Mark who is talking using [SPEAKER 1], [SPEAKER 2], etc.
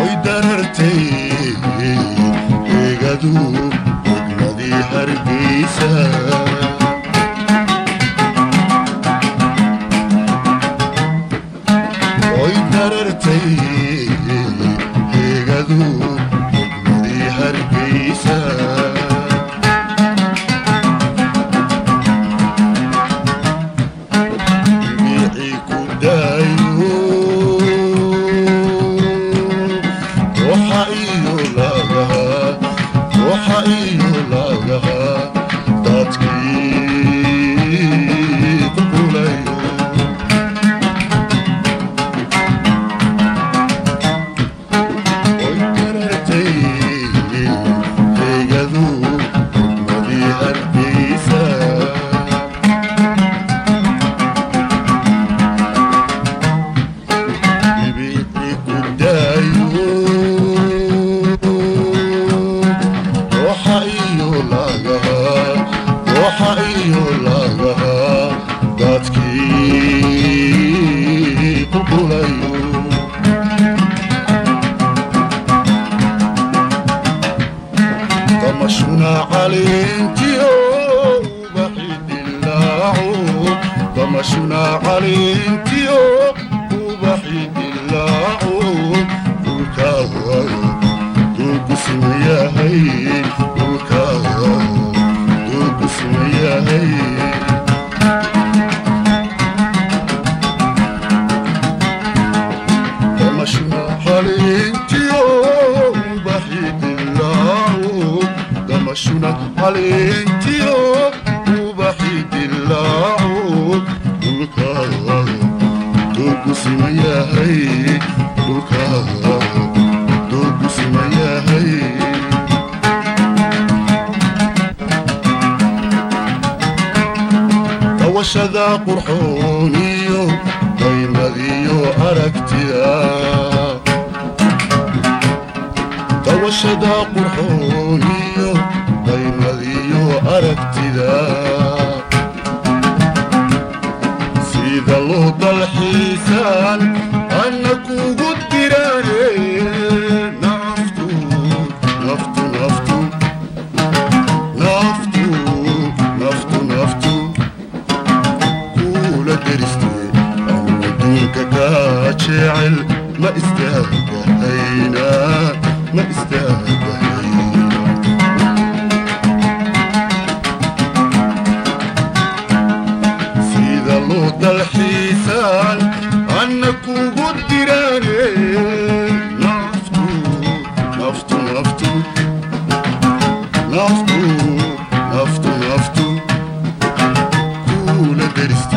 [SPEAKER 1] oy darartay eegadu degmadii hargeysa oy darartay eegadu qulayo طمشنا علينتيو وبحيد الله طمشنا علينتيو وبحيد الله وكاو دوب اسمي يا هي اسمي يا هي وكاو دوب اسمي يا هي tawashada qurxooniyo qaymadiyo aragtida tawashada qurxooniyo سيد سيدا لهضة الحسان أنا كوكو It is